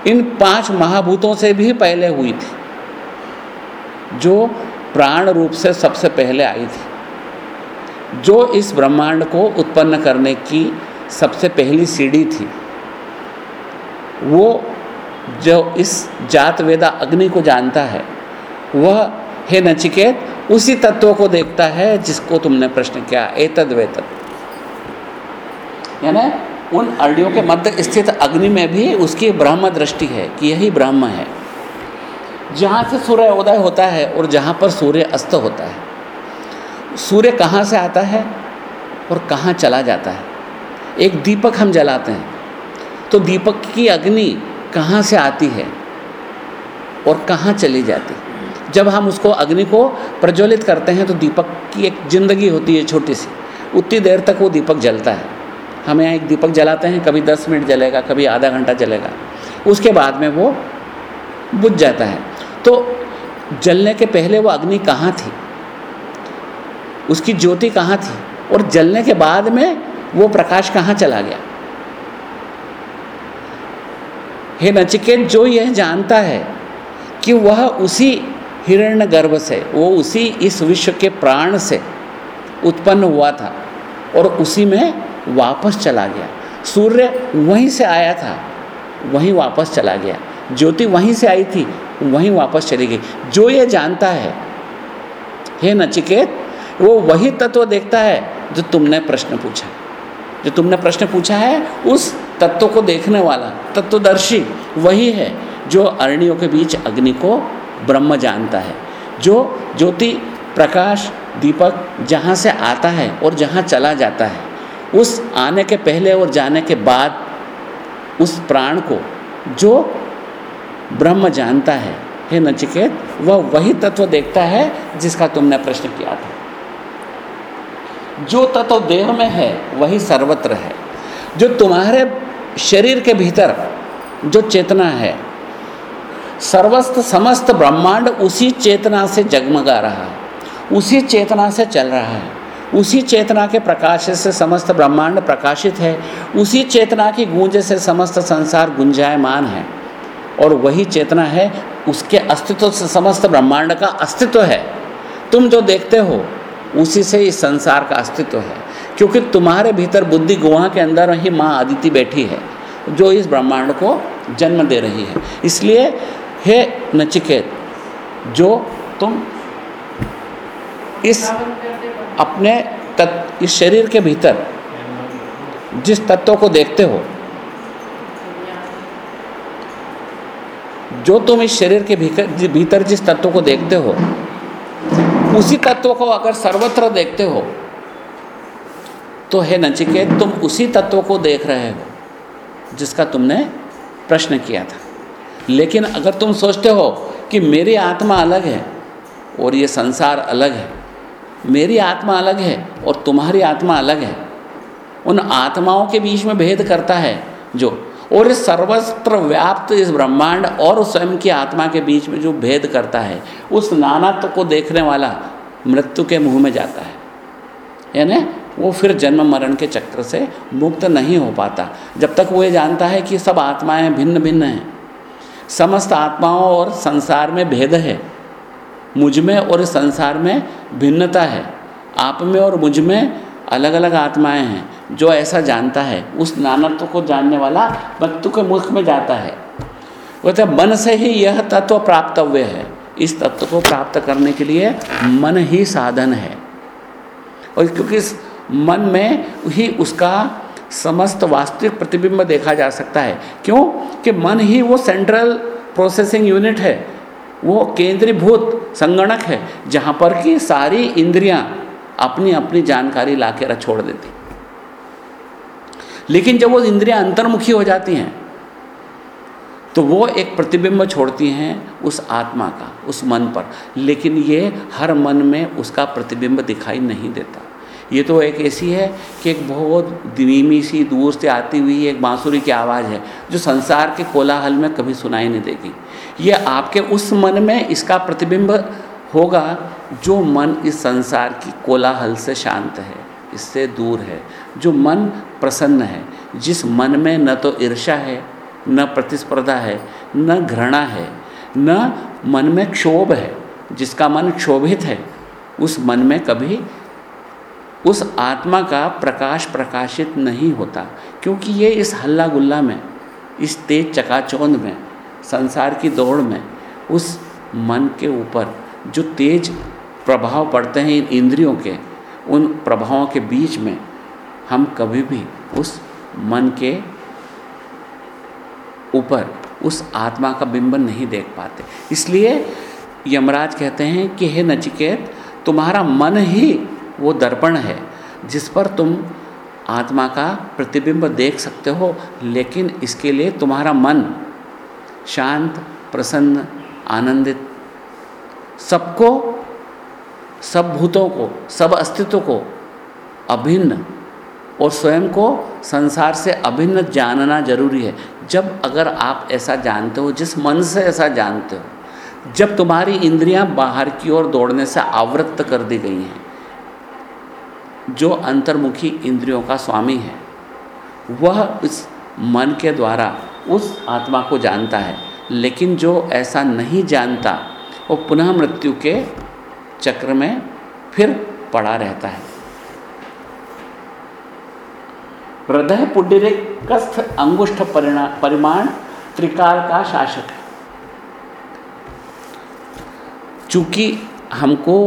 इन पाँच महाभूतों से भी पहले हुई थी, जो प्राण रूप से सबसे पहले आई थी। जो इस ब्रह्मांड को उत्पन्न करने की सबसे पहली सीढ़ी थी, वो जो इस जात वेदा अग्नि को जानता है, वह हे नचिकेत, उसी तत्व को देखता है जिसको तुमने प्रश्न किया, एतद वेतद। यानी उन अड़ियों के मध्य स्थित अग्नि में भी उसकी ब्रह्म दृष्टि है कि यही ब्रह्म है। जहाँ से सूर्य उदय होता है और जहाँ पर सूर्य अस्त होता है। सूर्य कहाँ से आता है और कहाँ चला जाता है? एक दीपक हम जलाते हैं तो दीपक की अग्नि कहाँ से आती है और कहाँ चली जाती? जब हम उसको अग्नि को प्रज्वलित करते हैं तो दीपक की एक ज़िंदगी होती है छोटी सी। उतनी देर तक वो दीपक जलता है। हम यहाँ एक दीपक जलाते हैं, कभी दस मिनट जलेगा, कभी आधा घंटा जलेगा। उसके बाद में वो बुझ जाता है। तो जलने के पहले वो अग्नि कहाँ थी? उसकी ज्योति कहाँ थी? और जलने के बाद में वो प्रकाश कहाँ चला गया? हे नचिकेत, जो यह जानता है कि वह उसी हिरण्य गर्भ से, वो उसी इस विश्व के प्राण से उत्पन्न हुआ था और उसी में वापस चला गया। सूर्य वहीं से आया था, वहीं वापस चला गया। ज्योति वहीं से आई थी, वहीं वापस चली गई। जो ये जानता है, हे नचिकेत वो वही तत्व देखता है जो तुमने प्रश्न पूछा जो तुमने प्रश्न पूछा है, उस तत्व को देखने वाला, तत्वदर्शी, वही है जो अरणियों के बीच अग्नि को ब्रह्म जानता है। जो ज्योति, प्रकाश, दीपक जहाँ से आता है और जहाँ चला जाता है, उस आने के पहले और जाने के बाद उस प्राण को जो ब्रह्म जानता है, हे नचिकेत, वह वही तत्व देखता है जिसका तुमने प्रश्न किया था। जो तत्व देह में है, वही सर्वत्र है। जो तुम्हारे शरीर के भीतर जो चेतना है सर्वस्त समस्त ब्रह्मांड उसी चेतना से जगमगा रहा है। उसी चेतना से चल रहा है। उसी चेतना के प्रकाश से समस्त ब्रह्मांड प्रकाशित है। उसी चेतना की गूंज से समस्त संसार गुंजायमान है। और वही चेतना है, उसके अस्तित्व से समस्त ब्रह्मांड का अस्तित्व है। तुम जो देखते हो उसी से इस संसार का अस्तित्व है। क्योंकि तुम्हारे भीतर बुद्धि गुहा के अंदर ही माँ आदिति बैठी है, जो इस ब्रह्मांड को जन्म दे रही है। इसलिए, हे नचिकेत, जो तुम इस अपने तत्, इस शरीर के भीतर जिस तत्व को देखते हो, जो तुम इस शरीर के भीतर भीतर जिस तत्व को देखते हो उसी तत्व को अगर सर्वत्र देखते हो तो है नचिकेत, तुम उसी तत्व को देख रहे हो, जिसका तुमने प्रश्न किया था। लेकिन अगर तुम सोचते हो कि मेरी आत्मा अलग है, और ये संसार अलग है, मेरी आत्मा अलग है, और तुम्हारी आत्मा अलग है, उन आत्माओं के बीच में भेद करता है जो और इस सर्वत्र व्याप्त इस ब्रह्मांड और स्वयं की आत्मा के बीच में जो भेद करता है, उस नानात्व को देखने वाला मृत्यु के मुँह में जाता है। यानी वो फिर जन्म मरण के चक्र से मुक्त नहीं हो पाता। जब तक वो ये जानता है कि सब आत्माएँ भिन्न भिन्न हैं, समस्त आत्माओं और संसार में भेद है, मुझमें और संसार में भिन्नता है, आप में और मुझमें अलग अलग आत्माएँ हैं जो ऐसा जानता है, उस नानत्व को जानने वाला वक्तु के मुख में जाता है। बोलते मन से ही यह तत्व प्राप्तव्य है। इस तत्व को प्राप्त करने के लिए मन ही साधन है। और क्योंकि मन में ही उसका समस्त वास्तविक प्रतिबिंब देखा जा सकता है। क्यों? कि मन ही वो सेंट्रल प्रोसेसिंग यूनिट है। वो केंद्रीभूत, संगणक है, जहाँ पर कि सारी इंद्रियाँ अपनी अपनी जानकारी ला के छोड़ देती। लेकिन जब वो इंद्रियाँ अंतर्मुखी हो जाती हैं तो वो एक प्रतिबिंब छोड़ती हैं उस आत्मा का, उस मन पर। लेकिन ये हर मन में उसका प्रतिबिंब दिखाई नहीं देता। ये तो एक ऐसी है कि एक बहुत धीमी सी दूर से आती हुई एक बांसुरी की आवाज़ है, जो संसार के कोलाहल में कभी सुनाई नहीं देगी। ये आपके उस मन में इसका प्रतिबिंब होगा, जो मन इस संसार की कोलाहल से शांत है। इससे दूर है। जो मन प्रसन्न है, जिस मन में न तो ईर्षा है, न प्रतिस्पर्धा है, न घृणा है, न मन में क्षोभ है, जिसका मन क्षोभित है, उस मन में कभी उस आत्मा का प्रकाश प्रकाशित नहीं होता, क्योंकि ये इस हल्ला गुल्ला में, इस तेज चकाचौंध में, संसार की दौड़ में, उस मन के ऊपर जो तेज प्रभाव पड़ते हैं इन इंद्रियों के उन प्रभावों के बीच में हम कभी भी उस मन के ऊपर, उस आत्मा का बिंब नहीं देख पाते। इसलिए यमराज कहते हैं कि, हे नचिकेत, तुम्हारा मन ही वो दर्पण है, जिस पर तुम आत्मा का प्रतिबिंब देख सकते हो, लेकिन इसके लिए तुम्हारा मन शांत, प्रसन्न, आनंदित, सबको सब भूतों को, सब अस्तित्व को अभिन्न और स्वयं को संसार से अभिन्न जानना ज़रूरी है। जब अगर आप ऐसा जानते हो, जिस मन से ऐसा जानते हो, जब तुम्हारी इंद्रियाँ बाहर की ओर दौड़ने से आवृत्त कर दी गई हैं, जो अंतर्मुखी इंद्रियों का स्वामी है, वह इस मन के द्वारा उस आत्मा को जानता है, लेकिन जो ऐसा नहीं जानता, वो पुनः मृत्यु के चक्र में फिर पड़ा रहता है। हृदय पुंडरिकस्थ अंगुष्ठ परिमाण त्रिकाल का शासक है। चूँकि हमको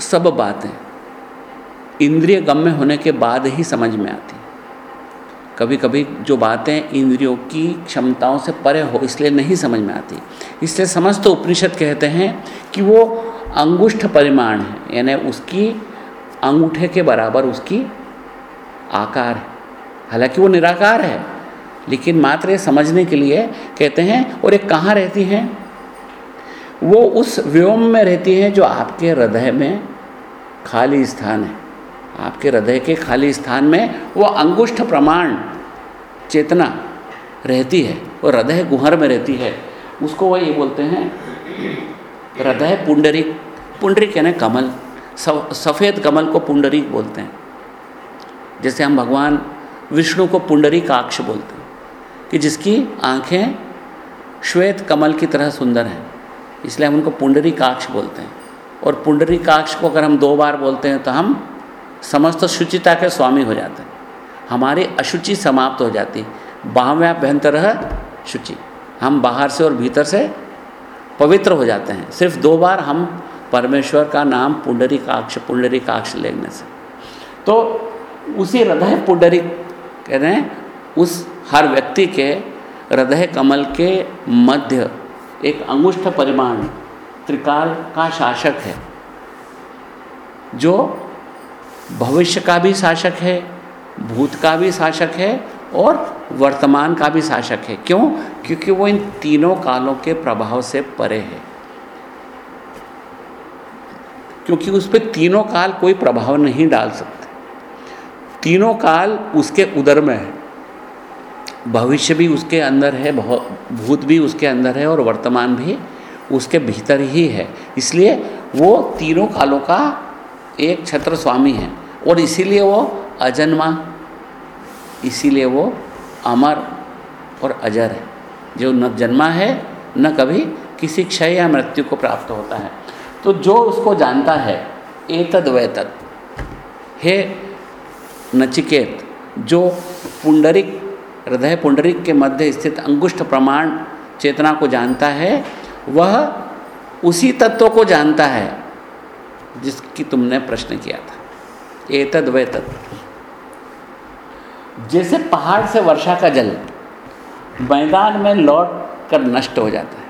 सब बातें इंद्रिय गम्य होने के बाद ही समझ में आती। कभी कभी जो बातें इंद्रियों की क्षमताओं से परे हो, इसलिए नहीं समझ में आती। इसलिए समस्त उपनिषद कहते हैं कि वो अंगुष्ठ परिमाण है, यानी उसकी अंगूठे के बराबर उसकी आकार है। हालाँकि वो निराकार है, लेकिन मात्र ये समझने के लिए कहते हैं, और एक कहाँ रहती हैं? वो उस व्योम में रहती हैं जो आपके हृदय में खाली स्थान है। आपके हृदय के खाली स्थान में वो अंगुष्ठ प्रमाण चेतना रहती है, वो हृदय गुहर में रहती है। उसको वो ये बोलते हैं हृदय पुंडरिक पुंडरिक यानी कमल सफ़ेद कमल को पुंडरिक बोलते हैं। जैसे हम भगवान विष्णु को पुंडरी काक्ष बोलते हैं, कि जिसकी आँखें श्वेत कमल की तरह सुंदर हैं, इसलिए हम उनको पुंडरी काक्ष बोलते हैं। और पुंडरी काक्ष को अगर हम दो बार बोलते हैं तो हम समस्त शुचिता के स्वामी हो जाते हैं। हमारी अशुचि समाप्त हो जाती बाहव्या बाह्याभ्यंतर शुचि। हम बाहर से और भीतर से पवित्र हो जाते हैं। सिर्फ़ दो बार हम परमेश्वर का नाम पुंडरी काक्ष पुंडरी काक्ष लेने से। तो उसी हृदय पुंडरी कह रहे हैं, उस हर व्यक्ति के हृदय कमल के मध्य एक अंगुष्ठ परिमाण, त्रिकाल का शासक है। जो भविष्य का भी शासक है, भूत का भी शासक है और वर्तमान का भी शासक है। क्यों? क्योंकि वो इन तीनों कालों के प्रभाव से परे है। क्योंकि उस पर तीनों काल कोई प्रभाव नहीं डाल सकते। तीनों काल उसके उदर में है। भविष्य भी उसके अंदर है भूत भी उसके अंदर है और वर्तमान भी उसके भीतर ही है। इसलिए वो तीनों कालों का एक छत्र स्वामी है और इसीलिए वो अजन्मा इसीलिए वो अमर और अजर है। जो न जन्मा है, न कभी किसी क्षय या मृत्यु को प्राप्त होता है। तो जो उसको जानता है, एतद वैतद। हे नचिकेत, जो पुंडरिक, हृदय पुंडरिक के मध्य स्थित अंगुष्ठ प्रमाण चेतना को जानता है, वह उसी तत्व को जानता है, जिसकी तुमने प्रश्न किया था। एतद तत्व जैसे पहाड़ से वर्षा का जल मैदान में लौट कर नष्ट हो जाता है।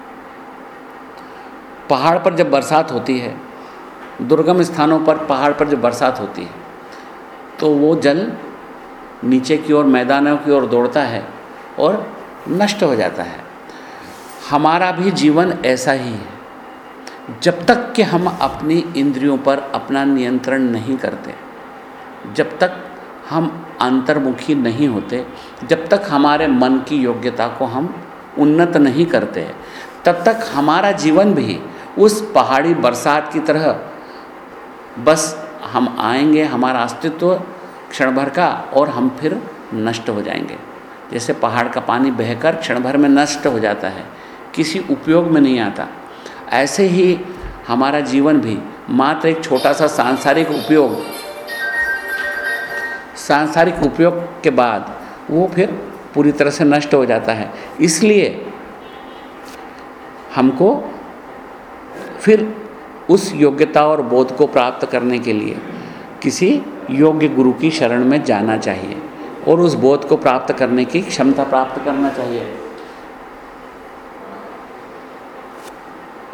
पहाड़ पर जब बरसात होती है, दुर्गम स्थानों पर पहाड़ पर जब बरसात होती है तो वो जल नीचे की ओर, मैदानों की ओर दौड़ता है और नष्ट हो जाता है। हमारा भी जीवन ऐसा ही है। जब तक कि हम अपनी इंद्रियों पर अपना नियंत्रण नहीं करते, जब तक हम अंतर्मुखी नहीं होते। जब तक हमारे मन की योग्यता को हम उन्नत नहीं करते, तब तक हमारा जीवन भी उस पहाड़ी बरसात की तरह बस हम आएँगे, हमारा अस्तित्व क्षण भर का और हम फिर नष्ट हो जाएँगे। जैसे पहाड़ का पानी बहकर क्षण भर में नष्ट हो जाता है, किसी उपयोग में नहीं आता। ऐसे ही हमारा जीवन भी मात्र एक छोटा सा सांसारिक उपयोग सांसारिक उपयोग के बाद वो फिर पूरी तरह से नष्ट हो जाता है। इसलिए हमको फिर उस योग्यता और बोध को प्राप्त करने के लिए किसी योग्य गुरु की शरण में जाना चाहिए और उस बोध को प्राप्त करने की क्षमता प्राप्त करना चाहिए।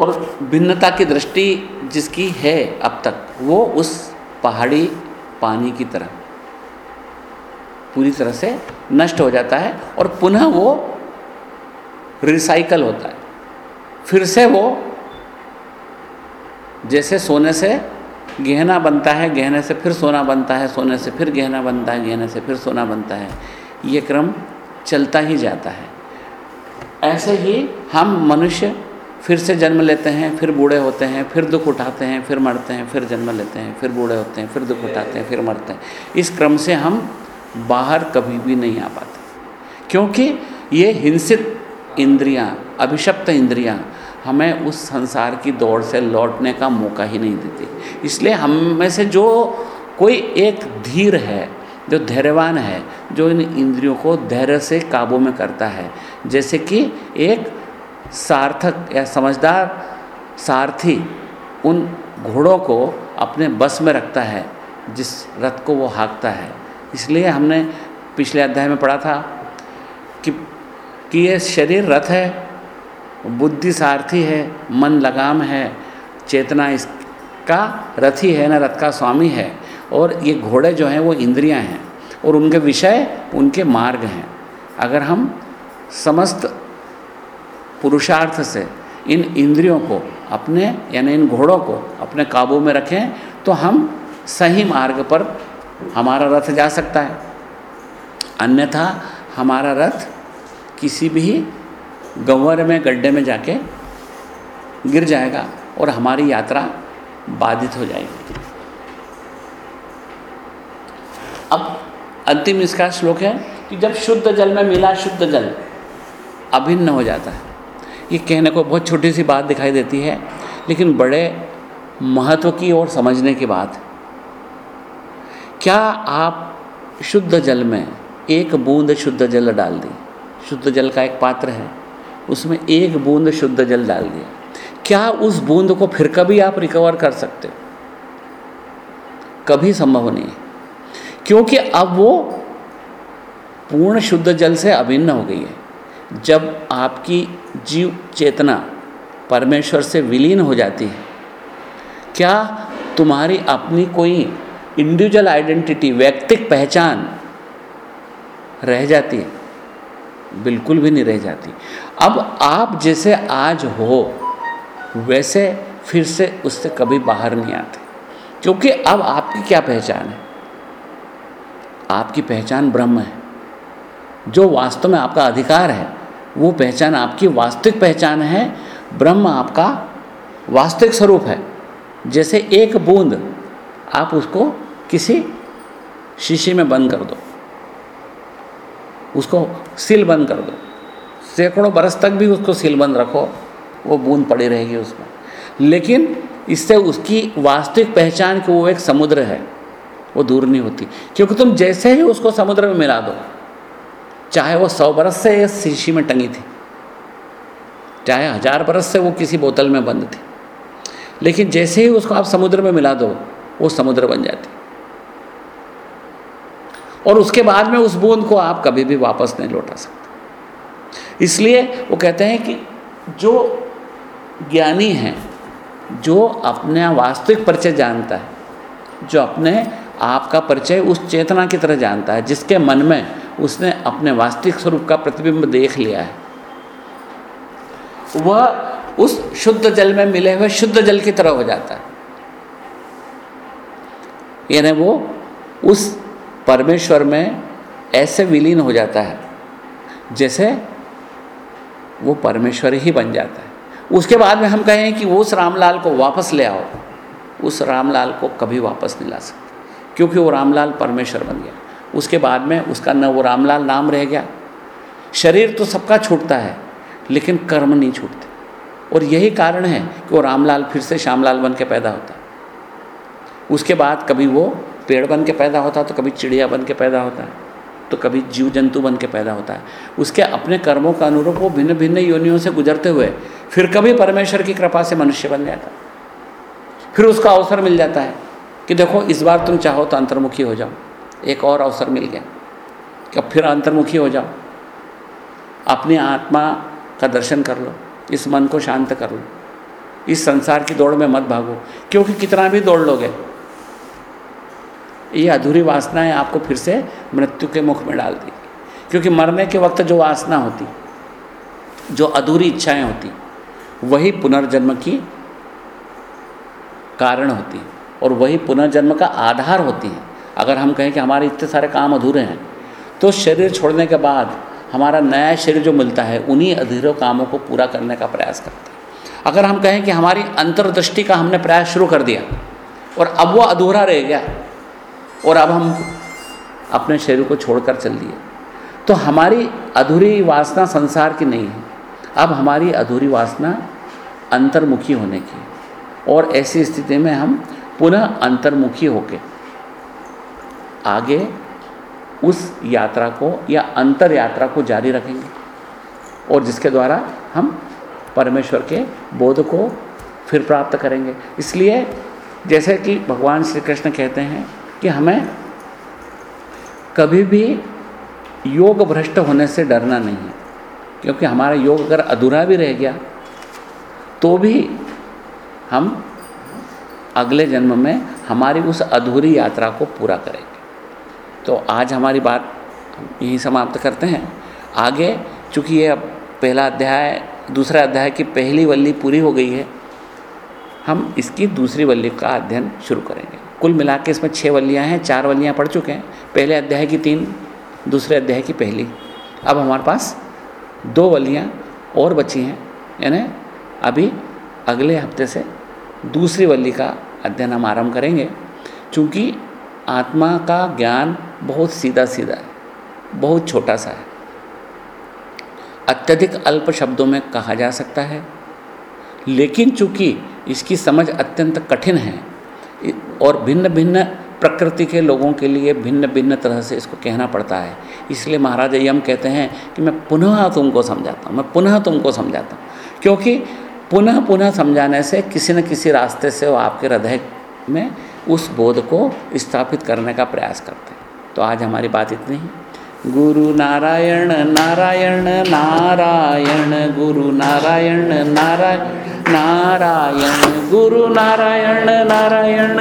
और भिन्नता की दृष्टि जिसकी है अब तक, वो उस पहाड़ी पानी की तरह पूरी तरह से नष्ट हो जाता है और पुनः वो रिसाइकल होता है। फिर से वो जैसे सोने से गहना बनता है, गहने से फिर सोना बनता है, सोने से फिर गहना बनता है, गहने से फिर सोना बनता है, ये क्रम चलता ही जाता है। ऐसे ही हम मनुष्य फिर से जन्म लेते हैं, फिर बूढ़े होते हैं, फिर दुख उठाते हैं, फिर मरते हैं, फिर जन्म लेते हैं, फिर बूढ़े होते हैं, फिर दुख उठाते हैं, फिर मरते हैं। इस क्रम से हम बाहर कभी भी नहीं आ पाते। क्योंकि ये हिंसित इंद्रियाँ, अभिशप्त इंद्रियाँ हमें उस संसार की दौड़ से लौटने का मौका ही नहीं देती। इसलिए हम में से जो कोई एक धीर है, जो धैर्यवान है, जो इन इंद्रियों को धैर्य से काबू में करता है, जैसे कि एक सार्थक या समझदार सारथी उन घोड़ों को अपने बस में रखता है, जिस रथ को वो हाँकता है। इसलिए हमने पिछले अध्याय में पढ़ा था कि कि ये शरीर रथ है, बुद्धि सारथी है, मन लगाम है, चेतना इसका रथी है, ना रथ का स्वामी है। और ये घोड़े जो हैं वो इंद्रियाँ हैं और उनके विषय उनके मार्ग हैं। अगर हम समस्त पुरुषार्थ से इन इंद्रियों को अपने, यानी इन घोड़ों को अपने काबू में रखें तो हम सही मार्ग पर हमारा रथ जा सकता है। अन्यथा हमारा रथ किसी भी गंवर में, गड्ढे में जाके गिर जाएगा और हमारी यात्रा बाधित हो जाएगी। अब अंतिम इसका श्लोक है कि जब शुद्ध जल में मिला, शुद्ध जल, अभिन्न हो जाता है। ये कहने को बहुत छोटी सी बात दिखाई देती है, लेकिन बड़े महत्व की और समझने की बात क्या आप शुद्ध जल में एक बूंद शुद्ध जल डाल दी? शुद्ध जल का एक पात्र है। उसमें एक बूंद शुद्ध जल डाल दिया। क्या उस बूंद को फिर कभी आप रिकवर कर सकते? कभी संभव नहीं। क्योंकि अब वो पूर्ण शुद्ध जल से अभिन्न हो गई है। जब आपकी जीव चेतना परमेश्वर से विलीन हो जाती है, क्या तुम्हारी अपनी कोई इंडिविजुअल आइडेंटिटी व्यक्तिक पहचान रह जाती है। बिल्कुल भी नहीं रह जाती। अब आप जैसे आज हो, वैसे फिर से उससे कभी बाहर नहीं आते। क्योंकि अब आपकी क्या पहचान है? आपकी पहचान ब्रह्म है। जो वास्तव में आपका अधिकार है, वो पहचान आपकी वास्तविक पहचान है। ब्रह्म आपका वास्तविक स्वरूप है। जैसे एक बूंद, आप उसको किसी शीशे में बंद कर दो। उसको सिल बंद कर दो। सैकड़ों बरस तक भी उसको सील बंद रखो, वो बूंद पड़ी रहेगी उसमें। लेकिन इससे उसकी वास्तविक पहचान कि वो एक समुद्र है, वो दूर नहीं होती। क्योंकि तुम जैसे ही उसको समुद्र में मिला दो, चाहे वो सौ बरस से शीशी में टंगी थी, चाहे हज़ार बरस से वो किसी बोतल में बंद थी, लेकिन जैसे ही उसको आप समुद्र में मिला दो, वो समुद्र बन जाती। और उसके बाद में उस बूंद को आप कभी भी वापस नहीं लौटा सकते। इसलिए वो कहते हैं कि जो ज्ञानी हैं, जो अपने वास्तविक परिचय जानता है, जो अपने आप का परिचय उस चेतना की तरह जानता है, जिसके मन में उसने अपने वास्तविक स्वरूप का प्रतिबिंब देख लिया है, वह उस शुद्ध जल में मिले हुए शुद्ध जल की तरह हो जाता है। यानी वो उस परमेश्वर में ऐसे विलीन हो जाता है, जैसे वो परमेश्वर ही बन जाता है। उसके बाद में हम कहें कि उस रामलाल को वापस ले आओ। उस रामलाल को कभी वापस नहीं ला सकते, क्योंकि वो रामलाल परमेश्वर बन गया। उसके बाद में उसका न वो रामलाल नाम रह गया। शरीर तो सबका छूटता है, लेकिन कर्म नहीं छूटते। और यही कारण है कि वो रामलाल फिर से श्यामलाल बन के पैदा होता है। उसके बाद कभी वो पेड़ बन के पैदा होता है तो कभी चिड़िया बन के पैदा होता है तो कभी जीव जंतु बन के पैदा होता है। उसके अपने कर्मों का अनुरूप वो भिन्न भिन्न योनियों से गुजरते हुए, फिर कभी परमेश्वर की कृपा से मनुष्य बन जाता है। फिर उसका अवसर मिल जाता है कि देखो, इस बार तुम चाहो तो अंतर्मुखी हो जाओ। एक और अवसर मिल गया कि अब फिर अंतर्मुखी हो जाओ। अपनी आत्मा का दर्शन कर लो, इस मन को शांत कर लो, इस संसार की दौड़ में मत भागो, क्योंकि कितना भी दौड़ लोगे ये अधूरी वासनाएँ आपको फिर से मृत्यु के मुख में डाल दी। क्योंकि मरने के वक्त जो वासना होती, जो अधूरी इच्छाएँ होती, वही पुनर्जन्म की कारण होती और वही पुनर्जन्म का आधार होती है। अगर हम कहें कि हमारे इतने सारे काम अधूरे हैं तो शरीर छोड़ने के बाद हमारा नया शरीर जो मिलता है, उन्हीं अधूरे कामों को पूरा करने का प्रयास करता है। अगर हम कहें कि हमारी अंतर्दृष्टि का हमने प्रयास शुरू कर दिया और अब वो अधूरा रह गया और अब हम अपने शरीर को छोड़कर चल दिए। तो हमारी अधूरी वासना संसार की नहीं है। अब हमारी अधूरी वासना अंतर्मुखी होने की और ऐसी स्थिति में हम पुनः अंतर्मुखी होके आगे उस यात्रा को या अंतर यात्रा को जारी रखेंगे। और जिसके द्वारा हम परमेश्वर के बोध को फिर प्राप्त करेंगे। इसलिए जैसे कि भगवान श्री कृष्ण कहते हैं कि हमें कभी भी योग भ्रष्ट होने से डरना नहीं है। क्योंकि हमारा योग अगर अधूरा भी रह गया तो भी हम अगले जन्म में हमारी उस अधूरी यात्रा को पूरा करेंगे। तो आज हमारी बात यहीं समाप्त करते हैं। आगे, चूँकि ये अब पहला अध्याय, दूसरा अध्याय की पहली वल्ली पूरी हो गई है, हम इसकी दूसरी वल्ली का अध्ययन शुरू करेंगे। कुल मिला के इसमें छः वलियाँ हैं, चार वलियाँ पढ़ चुके हैं। पहले अध्याय की तीन, दूसरे अध्याय की पहली। अब हमारे पास दो वलियाँ और बची हैं, यानी अभी अगले हफ़्ते से दूसरी वल्ली का अध्ययन हम आरंभ करेंगे। चूँकि आत्मा का ज्ञान बहुत सीधा सीधा है, बहुत छोटा सा है। अत्यधिक अल्प शब्दों में कहा जा सकता है, लेकिन चूँकि इसकी समझ अत्यंत कठिन है और भिन्न भिन्न प्रकृति के लोगों के लिए भिन्न भिन्न तरह से इसको कहना पड़ता है। इसलिए महाराज यम कहते हैं कि मैं पुनः तुमको समझाता हूँ, मैं पुनः तुमको समझाता हूँ। क्योंकि पुनः पुनः समझाने से किसी न किसी रास्ते से वो आपके हृदय में उस बोध को स्थापित करने का प्रयास करते हैं। तो आज हमारी बात इतनी ही। ಗುರು ನಾರಾಯಣ ನಾರಾಯಣ ನಾರಾಯಣ ಗುರು ನಾರಾಯಣ ನಾರಾಯಣ ನಾರಾಯಣ ಗುರು ನಾರಾಯಣ ನಾರಾಯಣ